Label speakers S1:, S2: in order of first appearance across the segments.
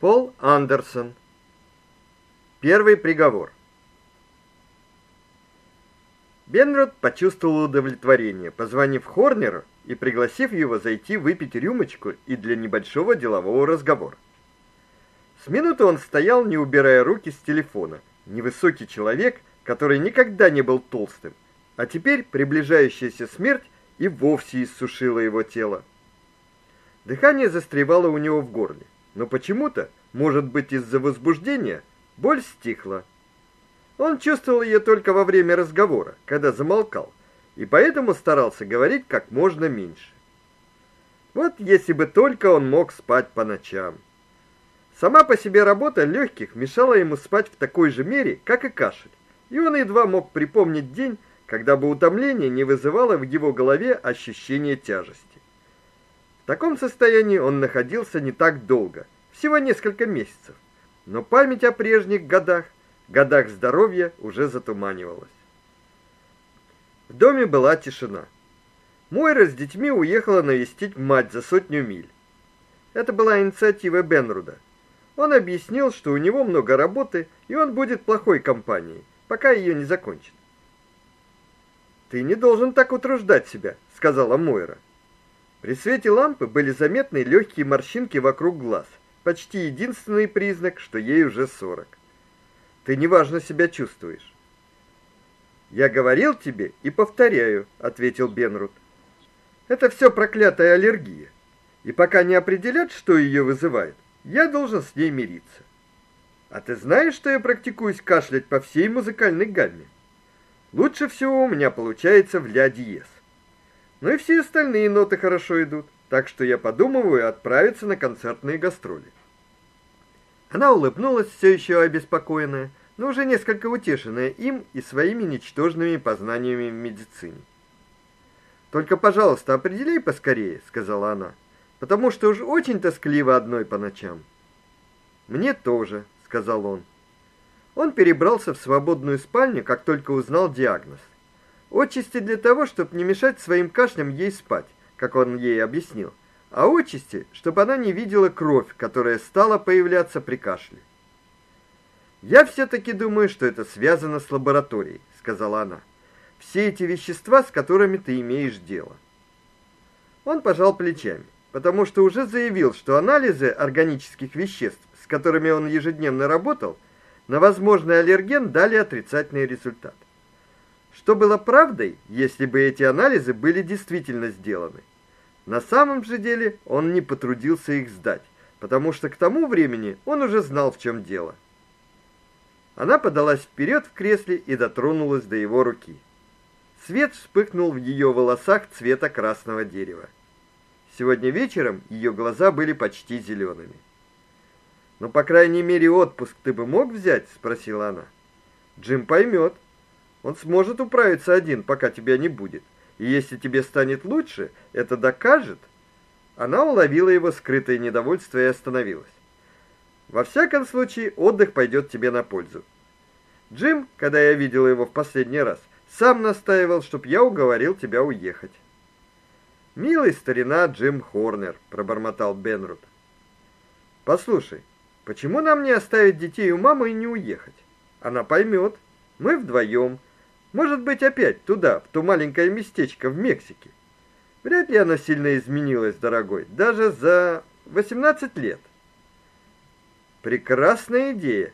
S1: Пол Андерсон. Первый приговор. Бенрод почувствовал удовлетворение, позвонив Хорнеру и пригласив его зайти выпить рюмочку и для небольшого делового разговора. С минуты он стоял, не убирая руки с телефона. Невысокий человек, который никогда не был толстым, а теперь приближающаяся смерть и вовсе иссушила его тело. Дыхание застревало у него в горле но почему-то, может быть, из-за возбуждения, боль стихла. Он чувствовал ее только во время разговора, когда замолкал, и поэтому старался говорить как можно меньше. Вот если бы только он мог спать по ночам. Сама по себе работа легких мешала ему спать в такой же мере, как и кашель. И он едва мог припомнить день, когда бы утомление не вызывало в его голове ощущение тяжести. В таком состоянии он находился не так долго, всего несколько месяцев. Но память о прежних годах, годах здоровья уже затуманивалась. В доме была тишина. Мойра с детьми уехала навестить мать за сотню миль. Это была инициатива Бенруда. Он объяснил, что у него много работы, и он будет плохой компанией, пока ее не закончит. Ты не должен так утруждать себя, сказала Мойра. При свете лампы были заметны легкие морщинки вокруг глаз, почти единственный признак, что ей уже сорок. Ты неважно себя чувствуешь. Я говорил тебе и повторяю, ответил Бенрут. Это все проклятая аллергия. И пока не определят, что ее вызывает, я должен с ней мириться. А ты знаешь, что я практикуюсь кашлять по всей музыкальной гамме? Лучше всего у меня получается в ля диез. Но ну и все остальные ноты хорошо идут, так что я подумываю отправиться на концертные гастроли. Она улыбнулась, все еще обеспокоенная, но уже несколько утешенная им и своими ничтожными познаниями в медицине. Только, пожалуйста, определяй поскорее, сказала она, потому что уж очень тоскливо одной по ночам. Мне тоже, сказал он. Он перебрался в свободную спальню, как только узнал диагноз. Отчасти для того, чтобы не мешать своим кашлям ей спать, как он ей объяснил, а отчасти, чтобы она не видела кровь, которая стала появляться при кашле. Я все таки думаю, что это связано с лабораторией, сказала она. Все эти вещества, с которыми ты имеешь дело. Он пожал плечами, потому что уже заявил, что анализы органических веществ, с которыми он ежедневно работал, на возможный аллерген дали отрицательный результат. Что было правдой, если бы эти анализы были действительно сделаны? На самом же деле он не потрудился их сдать, потому что к тому времени он уже знал, в чем дело. Она подалась вперед в кресле и дотронулась до его руки. Свет вспыхнул в ее волосах цвета красного дерева. Сегодня вечером ее глаза были почти зелеными. "Но по крайней мере отпуск ты бы мог взять?" спросила она. "Джим поймет. Он сможет управиться один, пока тебя не будет. И если тебе станет лучше, это докажет. Она уловила его скрытое недовольство и остановилась. Во всяком случае, отдых пойдет тебе на пользу. Джим, когда я видел его в последний раз, сам настаивал, чтоб я уговорил тебя уехать. Милый старина Джим Хорнер, пробормотал Бенрут. Послушай, почему нам не оставить детей у мамы и не уехать? Она поймет. Мы вдвоем. Может быть, опять туда, в то маленькое местечко в Мексике. Вряд ли оно сильно изменилось, дорогой, даже за 18 лет. Прекрасная идея,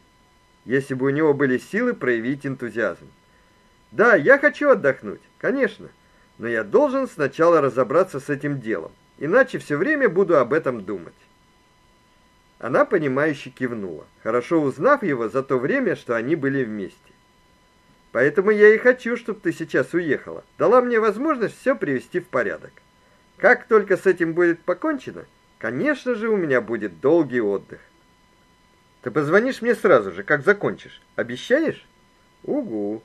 S1: если бы у него были силы проявить энтузиазм. Да, я хочу отдохнуть, конечно, но я должен сначала разобраться с этим делом, иначе все время буду об этом думать. Она понимающе кивнула, хорошо узнав его за то время, что они были вместе. Поэтому я и хочу, чтобы ты сейчас уехала. Дала мне возможность все привести в порядок. Как только с этим будет покончено, конечно же, у меня будет долгий отдых. Ты позвонишь мне сразу же, как закончишь. Обещаешь? Угу.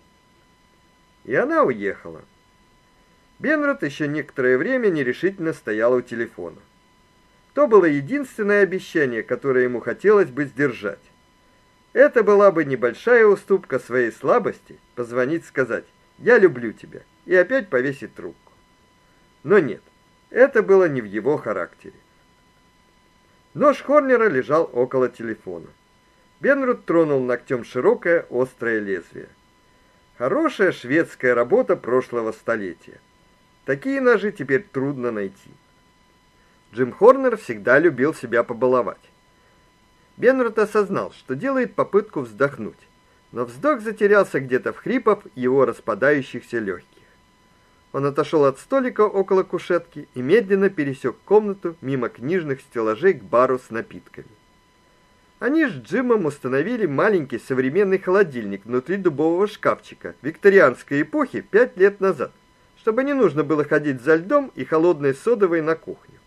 S1: И она уехала. Бенрот еще некоторое время нерешительно стоял у телефона. То было единственное обещание, которое ему хотелось бы сдержать. Это была бы небольшая уступка своей слабости позвонить сказать: "Я люблю тебя" и опять повесить трубку. Но нет. Это было не в его характере. Нож Хорнера лежал около телефона. Бенрут тронул ногтем широкое острое лезвие. Хорошая шведская работа прошлого столетия. Такие ножи теперь трудно найти. Джим Хорнер всегда любил себя побаловать. Бенрут осознал, что делает попытку вздохнуть, но вздох затерялся где-то в хрипах его распадающихся легких. Он отошел от столика около кушетки и медленно пересек комнату мимо книжных стеллажей к бару с напитками. Они с Джимом установили маленький современный холодильник внутри дубового шкафчика викторианской эпохи пять лет назад, чтобы не нужно было ходить за льдом и холодной содовой на кухню.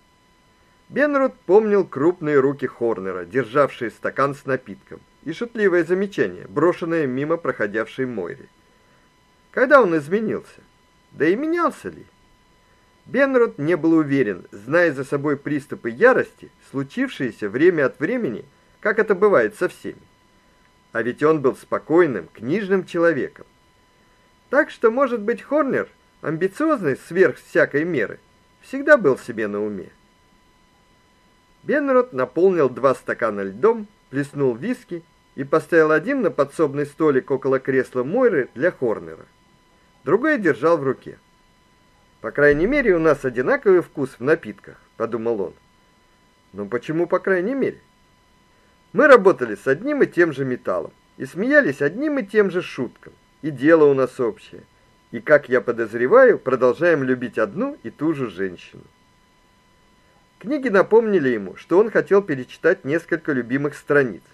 S1: Бенрут помнил крупные руки Хорнера, державшие стакан с напитком, и шутливое замечание, брошенное мимо проходящей Мойри. Когда он изменился? Да и менялся ли? Бенрут не был уверен, зная за собой приступы ярости, случившиеся время от времени, как это бывает со всеми. А ведь он был спокойным, книжным человеком. Так что, может быть, Хорнер, амбициозный сверх всякой меры, всегда был себе на уме. Бенрот наполнил два стакана льдом, плеснул виски и поставил один на подсобный столик около кресла Мойры для Хорнера другой держал в руке. По крайней мере, у нас одинаковый вкус в напитках, подумал он. Но почему по крайней мере? Мы работали с одним и тем же металлом и смеялись одним и тем же шуткам, и дело у нас общее. И, как я подозреваю, продолжаем любить одну и ту же женщину. Книги напомнили ему, что он хотел перечитать несколько любимых страниц.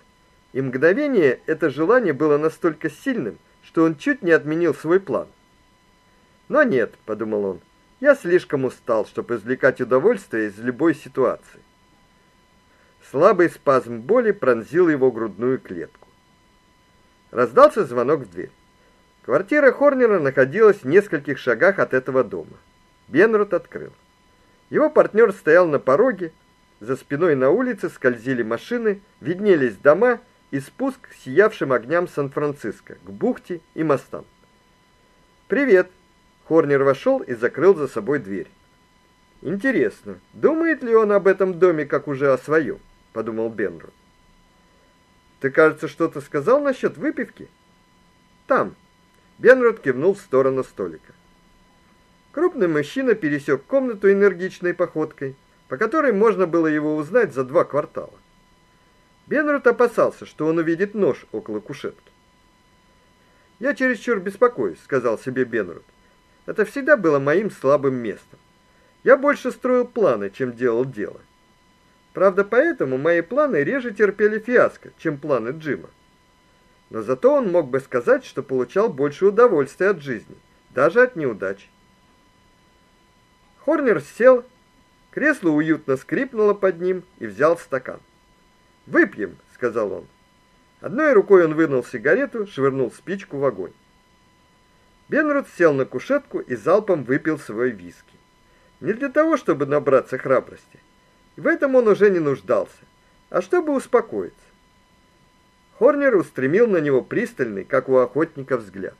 S1: И мгновение это желание было настолько сильным, что он чуть не отменил свой план. Но нет, подумал он. Я слишком устал, чтобы извлекать удовольствие из любой ситуации. Слабый спазм боли пронзил его грудную клетку. Раздался звонок в дверь. Квартира Хорнера находилась в нескольких шагах от этого дома. Бенрут открыл. Его партнер стоял на пороге, за спиной на улице скользили машины, виднелись дома и спуск к сиявшим огням Сан-Франциско, к бухте и мостам. "Привет", Хорнер вошел и закрыл за собой дверь. Интересно, думает ли он об этом доме как уже о своем? подумал Бенру. Ты, кажется, что-то сказал насчет выпивки? Там. Бенрод кивнул в сторону столика. Крупный мужчина пересек комнату энергичной походкой, по которой можно было его узнать за два квартала. Бенрод опасался, что он увидит нож около кушетки. Я чересчур беспокоюсь, сказал себе Бенрод. Это всегда было моим слабым местом. Я больше строил планы, чем делал дело. Правда, поэтому мои планы реже терпели фиаско, чем планы Джима. Но зато он мог бы сказать, что получал больше удовольствия от жизни, даже от неудач. Хорнер сел, кресло уютно скрипнуло под ним и взял стакан. "Выпьем", сказал он. Одной рукой он вынул сигарету, швырнул спичку в огонь. Бенрут сел на кушетку и залпом выпил свой виски. Не для того, чтобы набраться храбрости. В этом он уже не нуждался, а чтобы успокоиться. Хорнер устремил на него пристальный, как у охотника, взгляд.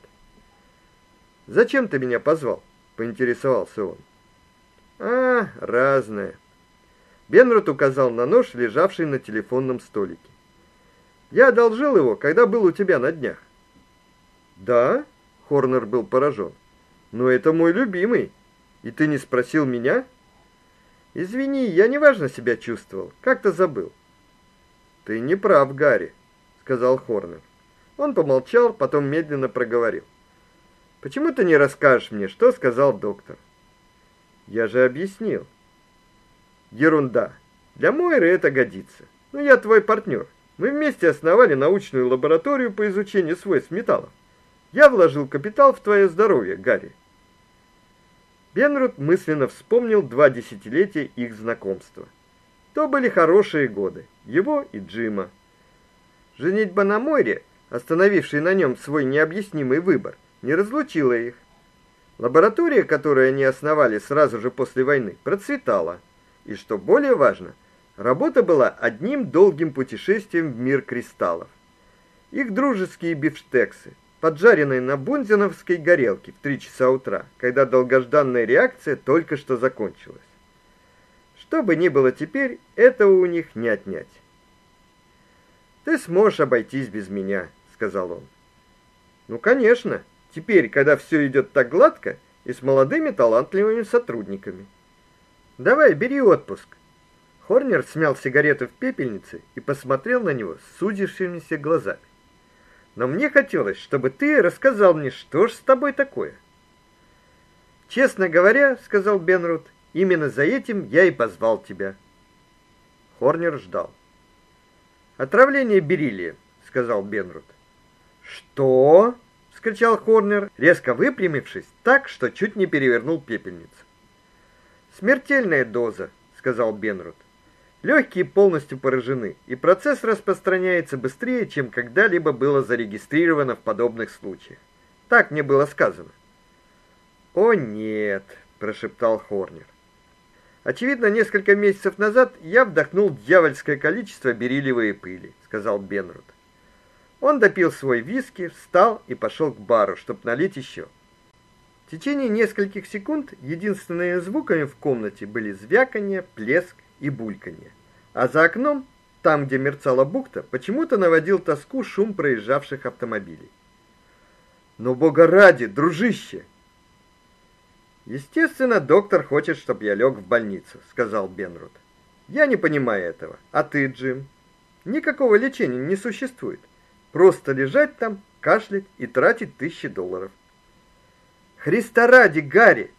S1: "Зачем ты меня позвал?" поинтересовался он. "А, разное." Бенрут указал на нож, лежавший на телефонном столике. "Я одолжил его, когда был у тебя на днях." "Да?" Хорнер был поражен. "Но это мой любимый. И ты не спросил меня?" "Извини, я неважно себя чувствовал, как-то забыл." "Ты не прав, Гарри", сказал Хорнер. Он помолчал, потом медленно проговорил: "Почему ты не расскажешь мне, что сказал доктор?" "Я же объяснил." "Ерунда. Для Мойры это годится. Ну я твой партнер. Мы вместе основали научную лабораторию по изучению свойств металлов. Я вложил капитал в твое здоровье, Гарри. Бенрут мысленно вспомнил два десятилетия их знакомства. То были хорошие годы, его и Джима. Женитьба на море, остановивший на нем свой необъяснимый выбор, не разлучила их. Лаборатория, которую они основали сразу же после войны, процветала. И что более важно, работа была одним долгим путешествием в мир кристаллов. Их дружеские бифштексы, поджаренной на бунзеновской горелке в 3 часа утра, когда долгожданная реакция только что закончилась. Что бы ни было теперь, этого у них не отнять. Ты сможешь обойтись без меня, сказал он. Ну, конечно. Теперь, когда все идет так гладко и с молодыми талантливыми сотрудниками. Давай, бери отпуск. Хорнер смял сигарету в пепельнице и посмотрел на него с сузившимися глазами. Но мне хотелось, чтобы ты рассказал мне, что ж с тобой такое. Честно говоря, сказал Бенрут, именно за этим я и позвал тебя. Хорнер ждал. Отравление бериллия, сказал Бенрут. Что? Вскричал Хорнер, резко выпрямившись так, что чуть не перевернул пепельницу. Смертельная доза, сказал Бенрут. Легкие полностью поражены, и процесс распространяется быстрее, чем когда-либо было зарегистрировано в подобных случаях. Так мне было сказано. О нет, прошептал Хорнер. Очевидно, несколько месяцев назад я вдохнул дьявольское количество бериллиевой пыли, сказал Бенрут. Он допил свой виски, встал и пошел к бару, чтобы налить еще. В течение нескольких секунд единственными звуками в комнате были звяканье, плеск и бульканье. А за окном, там, где мерцала бухта, почему-то наводил тоску шум проезжавших автомобилей. "Но бога ради, дружище!" Естественно, доктор хочет, чтобы я лег в больницу, сказал Бенрут. Я не понимаю этого. А ты, Джим? Никакого лечения не существует. Просто лежать там, кашлять и тратить тысячи долларов. Христа ради, Гарри!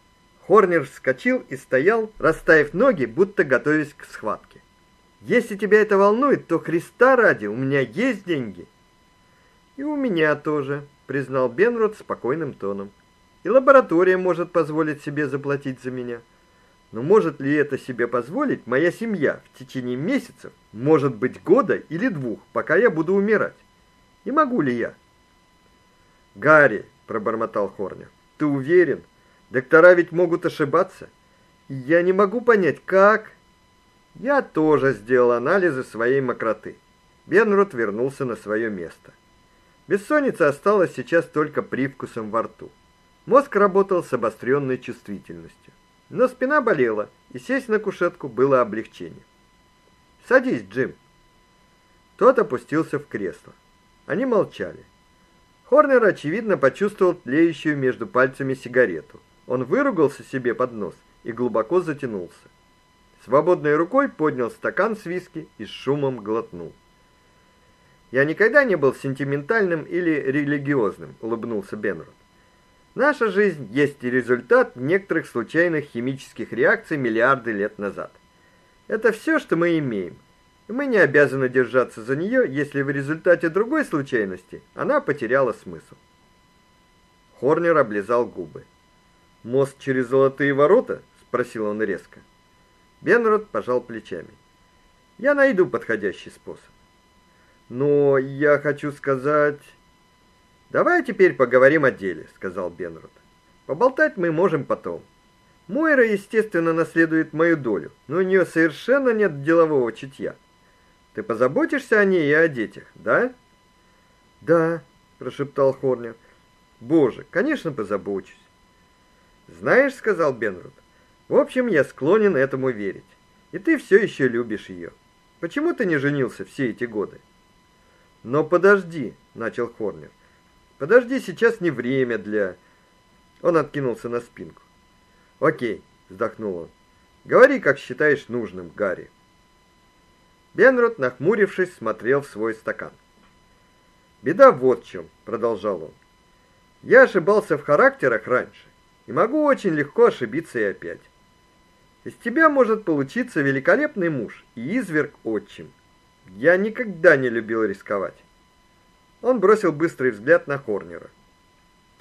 S1: Хорнер вскочил и стоял, расставив ноги, будто готовясь к схватке. Если тебя это волнует, то Христа ради, у меня есть деньги. И у меня тоже, признал Бенрод спокойным тоном. И лаборатория может позволить себе заплатить за меня. Но может ли это себе позволить моя семья в течение месяцев, может быть, года или двух, пока я буду умирать? И могу ли я? Гарри, пробормотал Хорнер. Ты уверен? Доктора ведь могут ошибаться. Я не могу понять, как. Я тоже сделал анализы своей мокроты. Бенрут вернулся на свое место. Бессонница осталась сейчас только привкусом во рту. Мозг работал с обостренной чувствительностью. Но спина болела, и сесть на кушетку было облегчением. "Садись, Джим". Тот опустился в кресло. Они молчали. Хорнер очевидно почувствовал тлеющую между пальцами сигарету. Он выругался себе под нос и глубоко затянулся. Свободной рукой поднял стакан с виски и с шумом глотнул. Я никогда не был сентиментальным или религиозным, улыбнулся Бенрод. Наша жизнь есть и результат некоторых случайных химических реакций миллиарды лет назад. Это все, что мы имеем мы не обязаны держаться за нее, если в результате другой случайности она потеряла смысл. Хорнер облизал губы. Мост через золотые ворота? спросил он резко. Бенрод пожал плечами. Я найду подходящий способ. Но я хочу сказать, Давай теперь поговорим о деле, сказал Бенрод. Поболтать мы можем потом. Мойра, естественно, наследует мою долю, но у нее совершенно нет делового чутья. Ты позаботишься о ней и о детях, да? Да, прошептал Хорнер. Боже, конечно, позабочусь. Знаешь, сказал Бенрут. В общем, я склонен этому верить. И ты все еще любишь ее. Почему ты не женился все эти годы? Но подожди, начал Хорнер. Подожди, сейчас не время для Он откинулся на спинку. О'кей, вздохнул он. Говори, как считаешь нужным, Гарри. Бенрот, нахмурившись, смотрел в свой стакан. Беда вот в чем, продолжал он. Я ошибался в характерах раньше, и могу очень легко ошибиться и опять. Из тебя может получиться великолепный муж и изверг отчим. Я никогда не любил рисковать. Он бросил быстрый взгляд на Хорнера.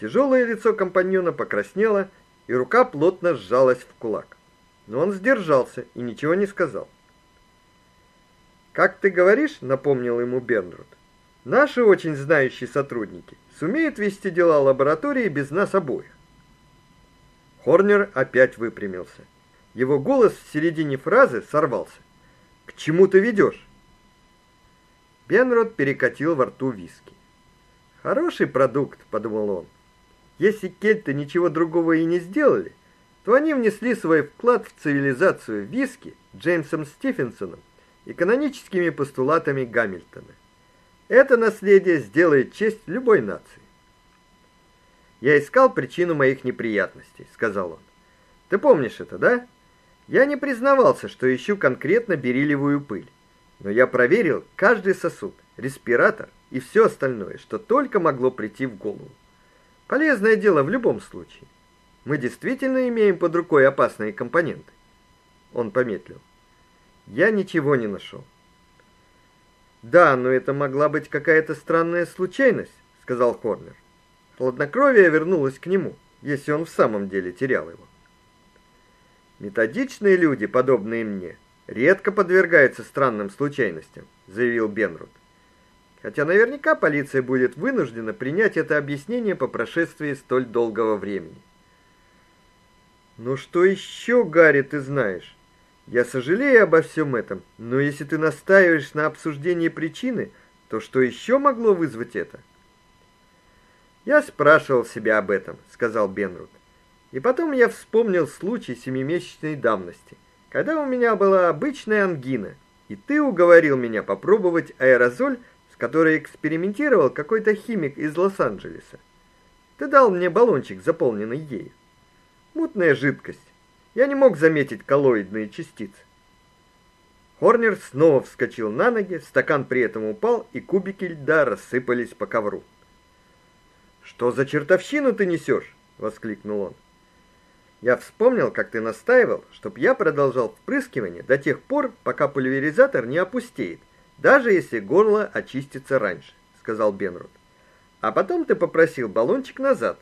S1: Тяжелое лицо компаньона покраснело, и рука плотно сжалась в кулак. Но он сдержался и ничего не сказал. Как ты говоришь, напомнил ему Бернрут. Наши очень знающие сотрудники сумеют вести дела лаборатории без нас обоих. Хорнер опять выпрямился. Его голос в середине фразы сорвался. К чему ты ведешь? Бенрод перекатил во рту виски. Хороший продукт, подумал он. Если кельты ничего другого и не сделали, то они внесли свой вклад в цивилизацию виски Джеймсом Стивенсоном и каноническими постулатами Гамильтона. Это наследие сделает честь любой нации. Я искал причину моих неприятностей, сказал он. Ты помнишь это, да? Я не признавался, что ищу конкретно бериллиевую пыль, но я проверил каждый сосуд, респиратор и все остальное, что только могло прийти в голову. Полезное дело в любом случае. Мы действительно имеем под рукой опасные компоненты. Он помедлил. Я ничего не нашел. Да, но это могла быть какая-то странная случайность, сказал Хорнер. Хладнокровие вернулось к нему, если он в самом деле терял его. Методичные люди, подобные мне, редко подвергаются странным случайностям, заявил Бенрут. Хотя наверняка полиция будет вынуждена принять это объяснение по прошествии столь долгого времени. Ну что еще, Гарри, ты знаешь? Я сожалею обо всем этом, но если ты настаиваешь на обсуждении причины, то что еще могло вызвать это? Я спрашивал себя об этом, сказал Бенрут. И потом я вспомнил случай семимесячной давности, когда у меня была обычная ангина, и ты уговорил меня попробовать аэрозоль, с которой экспериментировал какой-то химик из Лос-Анджелеса. Ты дал мне баллончик, заполненный ею. Мутная жидкость. Я не мог заметить коллоидные частицы. Хорнер снова вскочил на ноги, стакан при этом упал, и кубики льда рассыпались по ковру. Что за чертовщину ты несешь? воскликнул он. Я вспомнил, как ты настаивал, чтоб я продолжал впрыскивание до тех пор, пока пульверизатор не опустеет, даже если горло очистится раньше, сказал Бенрут. А потом ты попросил баллончик назад.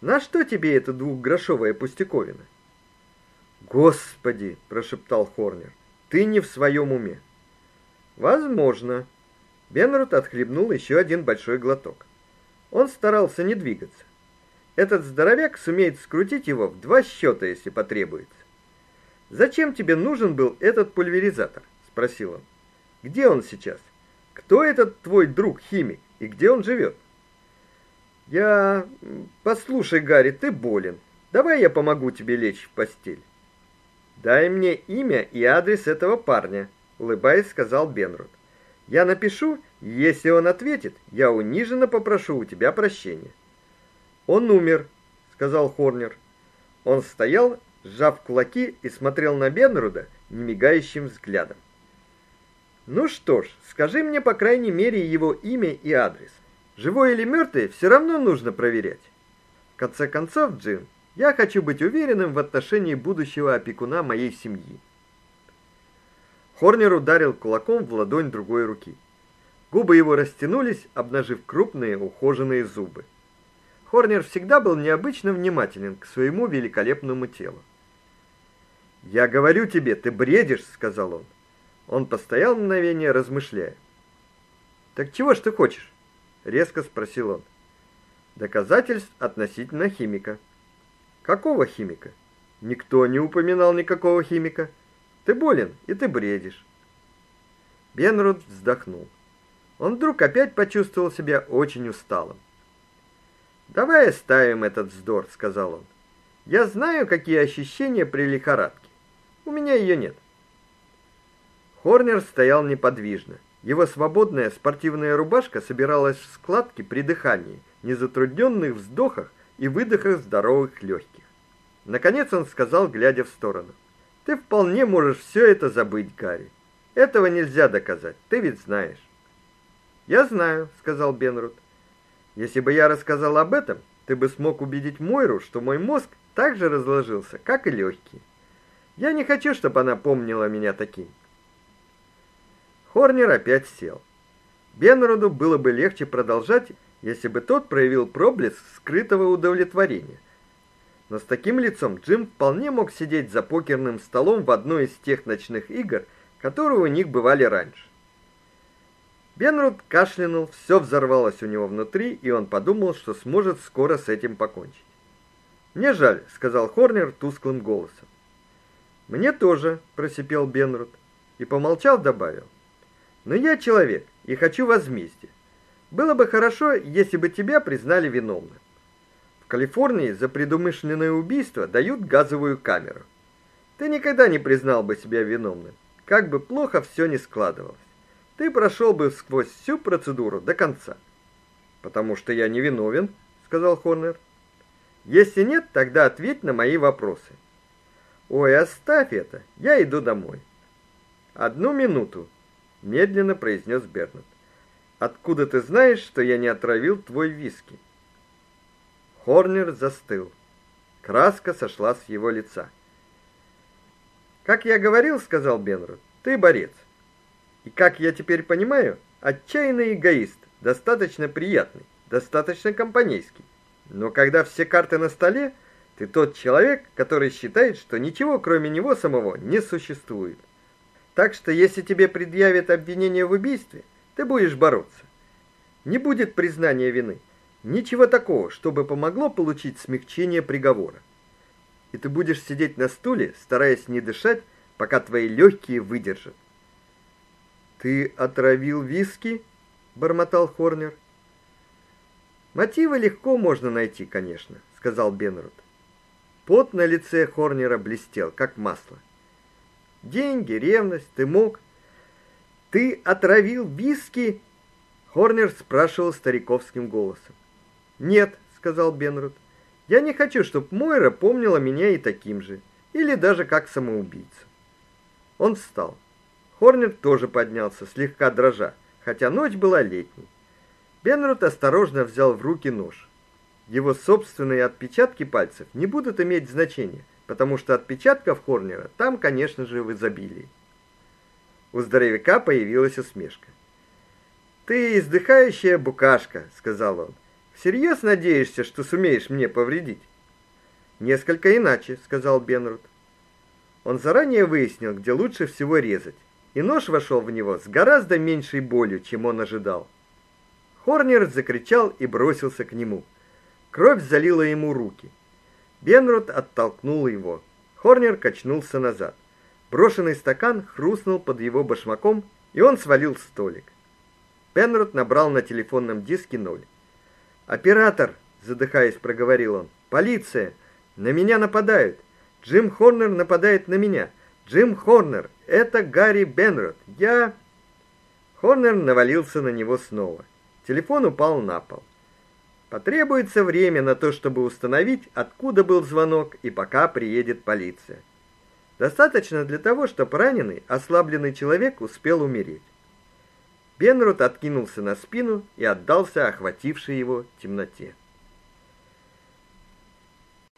S1: На что тебе эта двухгрошовая пустяковина? Господи, прошептал Хорнер. Ты не в своем уме. Возможно. Бенрут отхлебнул еще один большой глоток. Он старался не двигаться. Этот здоровяк сумеет скрутить его в два счета, если потребуется. Зачем тебе нужен был этот пульверизатор? спросил он. Где он сейчас? Кто этот твой друг-химик и где он живет? Я Послушай, Гарри, ты болен. Давай я помогу тебе лечь в постель. Дай мне имя и адрес этого парня, улыбаясь, сказал Бенрут. Я напишу, если он ответит, я униженно попрошу у тебя прощения. Он умер, сказал Хорнер. Он стоял, сжав кулаки и смотрел на Бенруда немигающим взглядом. Ну что ж, скажи мне по крайней мере его имя и адрес. Живой или мертвый, все равно нужно проверять. В конце концов, Джин, я хочу быть уверенным в отношении будущего опекуна моей семьи. Хорнер ударил кулаком в ладонь другой руки. Губы его растянулись, обнажив крупные ухоженные зубы. Хорнер всегда был необычно внимателен к своему великолепному телу. "Я говорю тебе, ты бредишь", сказал он. Он постоял мгновение, размышляя. "Так чего ж ты хочешь?" резко спросил он. "Доказательств относительно химика". "Какого химика?" "Никто не упоминал никакого химика. Ты болен, и ты бредишь". Бенрут вздохнул. Он вдруг опять почувствовал себя очень усталым. Давай оставим этот вздор, сказал он. Я знаю, какие ощущения при лихорадке. У меня ее нет. Хорнер стоял неподвижно. Его свободная спортивная рубашка собиралась в складки при дыхании, незатрудненных вздохах и выдохах здоровых легких. Наконец он сказал, глядя в сторону: "Ты вполне можешь все это забыть, Гарри. Этого нельзя доказать, ты ведь знаешь". "Я знаю", сказал Бенрут. Если бы я рассказал об этом, ты бы смог убедить Мойру, что мой мозг так же разложился, как и легкие. Я не хочу, чтобы она помнила меня таким. Хорнер опять сел. Бенроду было бы легче продолжать, если бы тот проявил проблеск скрытого удовлетворения. Но с таким лицом Джим вполне мог сидеть за покерным столом в одной из тех ночных игр, которые у них бывали раньше. Бенрут кашлянул, все взорвалось у него внутри, и он подумал, что сможет скоро с этим покончить. "Мне жаль", сказал Хорнер тусклым голосом. "Мне тоже", просипел Бенрут и помолчав добавил: "Но я человек и хочу возмездия. Было бы хорошо, если бы тебя признали виновным. В Калифорнии за предумышленное убийство дают газовую камеру. Ты никогда не признал бы себя виновным, как бы плохо все ни складывалось. Ты прошел бы сквозь всю процедуру до конца. Потому что я не виновен, сказал Хорнер. Если нет, тогда ответь на мои вопросы. Ой, оставь это. Я иду домой. Одну минуту, медленно произнес Бернард. Откуда ты знаешь, что я не отравил твой виски? Хорнер застыл. Краска сошла с его лица. Как я говорил, сказал Бенрод, ты борец. И как я теперь понимаю, отчаянный эгоист, достаточно приятный, достаточно компанейский. Но когда все карты на столе, ты тот человек, который считает, что ничего кроме него самого не существует. Так что если тебе предъявят обвинение в убийстве, ты будешь бороться. Не будет признания вины. Ничего такого, чтобы помогло получить смягчение приговора. И ты будешь сидеть на стуле, стараясь не дышать, пока твои легкие выдержат. Ты отравил виски? бормотал Хорнер. Мотивы легко можно найти, конечно, сказал Бенрут. Пот на лице Хорнера блестел, как масло. Деньги, ревность, ты мог. Ты отравил виски? Хорнер спрашивал стариковским голосом. Нет, сказал Бенрут. Я не хочу, чтобы Мойра помнила меня и таким же, или даже как самоубийцу. Он встал. Хорнер тоже поднялся, слегка дрожа, хотя ночь была летней. Бенрут осторожно взял в руки нож. Его собственные отпечатки пальцев не будут иметь значения, потому что отпечатков Хорнера там, конечно же, в изобилии. У здоровяка появилась усмешка. Ты издыхающая букашка, сказал он. Всерьез надеешься, что сумеешь мне повредить? Несколько иначе, сказал Бенрут. Он заранее выяснил, где лучше всего резать, и нож вошел в него с гораздо меньшей болью, чем он ожидал. Хорнер закричал и бросился к нему. Кровь залила ему руки. Бенрут оттолкнул его. Хорнер качнулся назад. Брошенный стакан хрустнул под его башмаком, и он свалил столик. Пенрот набрал на телефонном диске ноль. "Оператор", задыхаясь, проговорил он. "Полиция! На меня нападают. Джим Хорнер нападает на меня. Джим Хорнер, это Гарри Бенрот. Я Хорнер навалился на него снова. Телефон упал на пол. Потребуется время на то, чтобы установить, откуда был звонок и пока приедет полиция. Достаточно для того, чтобы раненый, ослабленный человек успел умереть. Бенрут откинулся на спину и отдался охватившей его темноте.